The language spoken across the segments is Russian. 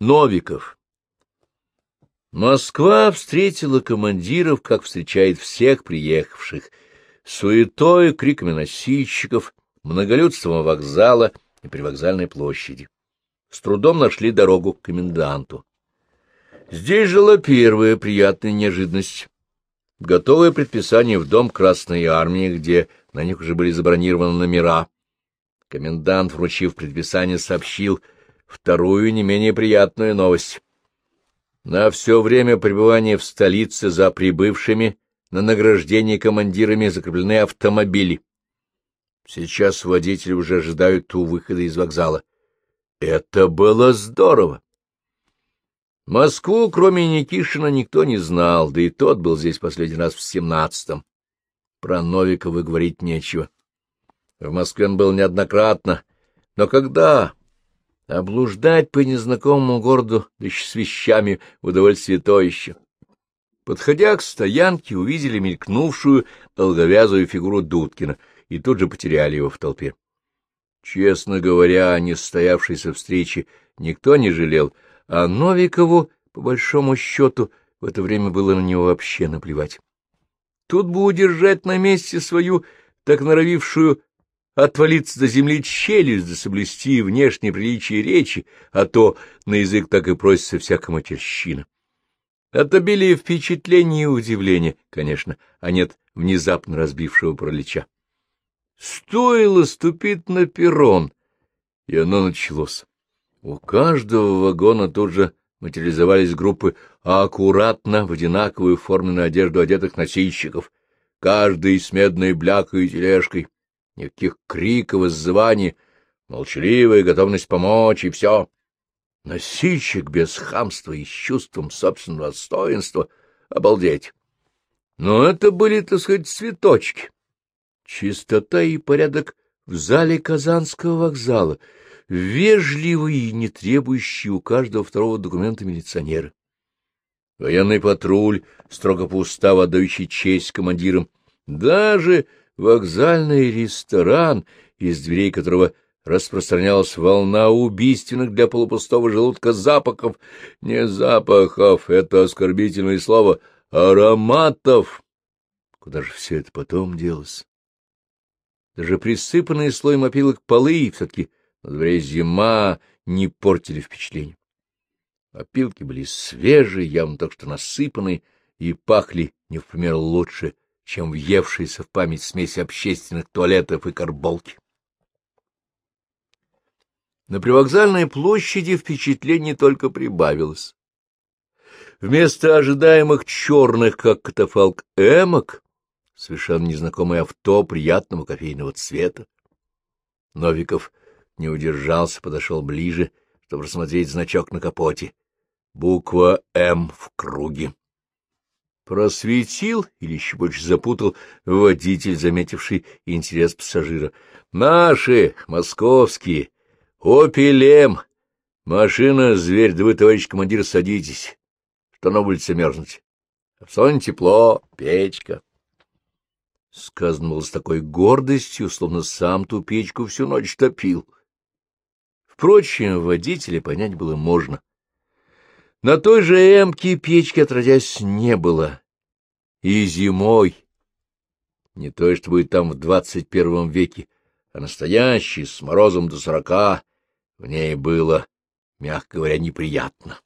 Новиков. Москва встретила командиров, как встречает всех приехавших, суетой, криками носильщиков, многолюдством вокзала и привокзальной площади. С трудом нашли дорогу к коменданту. Здесь жила первая приятная неожиданность. Готовое предписание в дом Красной Армии, где на них уже были забронированы номера. Комендант, вручив предписание, сообщил — вторую не менее приятную новость. На все время пребывания в столице за прибывшими на награждение командирами закреплены автомобили. Сейчас водители уже ожидают у выхода из вокзала. Это было здорово! Москву, кроме Никишина, никто не знал, да и тот был здесь последний раз в семнадцатом. Про Новикова говорить нечего. В Москве он был неоднократно, но когда Облуждать по незнакомому городу, да еще с вещами, удовольствие то еще. Подходя к стоянке, увидели мелькнувшую долговязую фигуру Дудкина и тут же потеряли его в толпе. Честно говоря, о нестоявшейся встрече никто не жалел, а Новикову, по большому счету, в это время было на него вообще наплевать. Тут бы удержать на месте свою так норовившую отвалиться до земли челюсть, да соблюсти внешнее приличие речи, а то на язык так и просится всякая матерщина. От обилия впечатлений и удивления, конечно, а нет внезапно разбившего пролича. Стоило ступить на перрон, и оно началось. У каждого вагона тут же материализовались группы аккуратно в одинаковую форменную одежду одетых носильщиков, каждый с медной блякой и тележкой никаких криков, иззываний, молчаливая готовность помочь, и все. Носильщик без хамства и с чувством собственного достоинства — обалдеть. Но это были, так сказать, цветочки. Чистота и порядок в зале Казанского вокзала, вежливые и не требующие у каждого второго документа милиционеры. Военный патруль, строго по уставу отдающий честь командирам, даже вокзальный ресторан, из дверей которого распространялась волна убийственных для полупустого желудка запахов. Не запахов, это оскорбительное слово, ароматов. Куда же все это потом делось? Даже присыпанные слоем опилок полы все-таки на дворе зима не портили впечатление. Опилки были свежие, явно так что насыпанные, и пахли не в пример лучше, чем въевшаяся в память смесь общественных туалетов и карболки. На привокзальной площади впечатлений только прибавилось. Вместо ожидаемых черных, как катафалк, эмок, совершенно незнакомое авто приятного кофейного цвета. Новиков не удержался, подошел ближе, чтобы рассмотреть значок на капоте. Буква «М» в круге просветил или еще больше запутал водитель, заметивший интерес пассажира. — Наши, московские, опелем, машина, зверь, да вы, товарищ командир, садитесь, что на улице мерзнуть. В сон тепло, печка. Сказано было с такой гордостью, словно сам ту печку всю ночь топил. Впрочем, водителя понять было можно. На той же эмке печки, отродясь, не было. И зимой. Не то, что будет там в двадцать первом веке, а настоящий, с морозом до сорока, в ней было, мягко говоря, неприятно.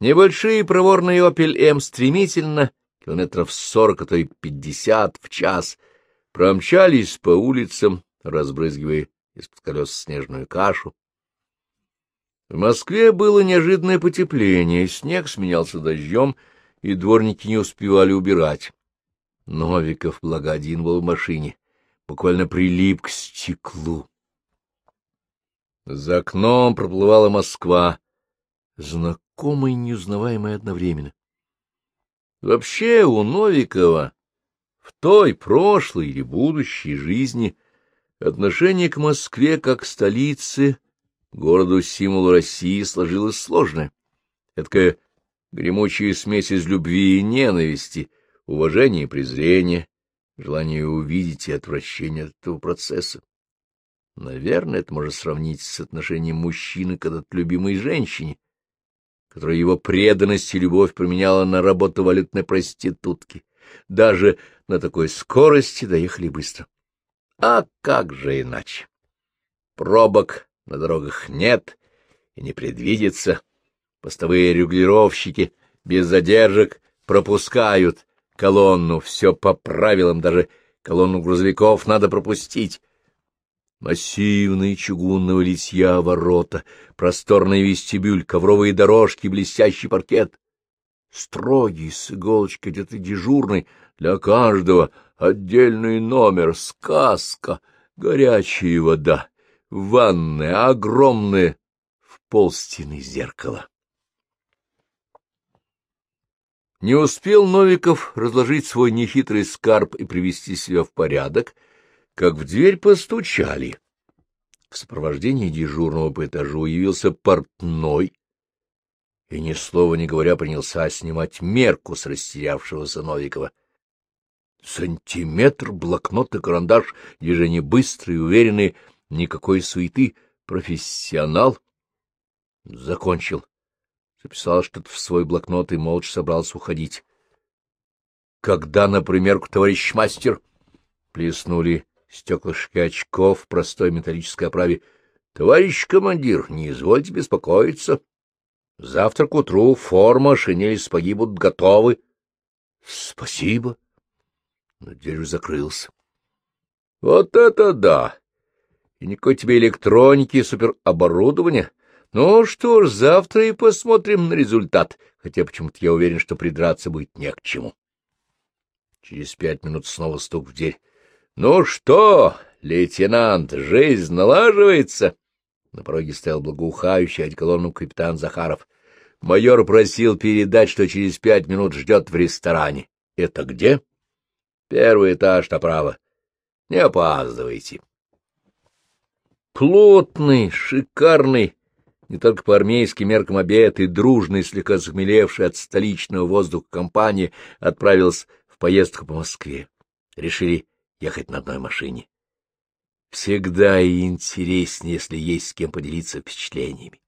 Небольшие проворные «Опель М» стремительно, километров сорок, а то и пятьдесят в час, промчались по улицам, разбрызгивая из-под колес снежную кашу. В Москве было неожиданное потепление, снег сменялся дождем, и дворники не успевали убирать. Новиков, благо один был в машине, буквально прилип к стеклу. За окном проплывала Москва, знакомая и неузнаваемая одновременно. Вообще у Новикова в той прошлой или будущей жизни отношение к Москве как к столице городу-символу России сложилась сложная. Эдакая гремучая смесь из любви и ненависти, уважения и презрения, желания увидеть и отвращения от этого процесса. Наверное, это можно сравнить с отношением мужчины к этот любимой женщине, которая его преданность и любовь променяла на работу валютной проститутки. Даже на такой скорости доехали быстро. А как же иначе? Пробок на дорогах нет и не предвидится. Постовые регулировщики без задержек пропускают колонну. Все по правилам, даже колонну грузовиков надо пропустить. Массивные чугунного литья ворота, просторный вестибюль, ковровые дорожки, блестящий паркет. Строгий, с иголочкой где-то дежурный, для каждого отдельный номер, сказка, горячая вода, ванная огромная, в полстены зеркало. Не успел Новиков разложить свой нехитрый скарб и привести себя в порядок, как в дверь постучали. В сопровождении дежурного по этажу явился портной и, ни слова не говоря, принялся снимать мерку с растерявшегося Новикова. Сантиметр, блокнот и карандаш, движения быстрые, уверенные, никакой суеты. Профессионал. Закончил. Записал что-то в свой блокнот и молча собрался уходить. — Когда, например, товарищ мастер? Плеснули стеклышки очков в простой металлической оправе. — Товарищ командир, не извольте беспокоиться. Завтра к утру форма, шинель, сапоги будут готовы. — Спасибо. Но дверь закрылся. — Вот это да! И никакой тебе электроники, супероборудования. Ну что ж, завтра и посмотрим на результат, хотя почему-то я уверен, что придраться будет не к чему. Через пять минут снова стук в дверь. — Ну что, лейтенант, жизнь налаживается? На пороге стоял благоухающий одеколоном капитан Захаров. Майор просил передать, что через пять минут ждет в ресторане. — Это где? — Первый этаж направо. Не опаздывайте. Плотный, шикарный, не только по армейским меркам обед и дружный, слегка захмелевший от столичного воздуха компания отправилась в поездку по Москве. Решили ехать на одной машине. Всегда интереснее, если есть с кем поделиться впечатлениями.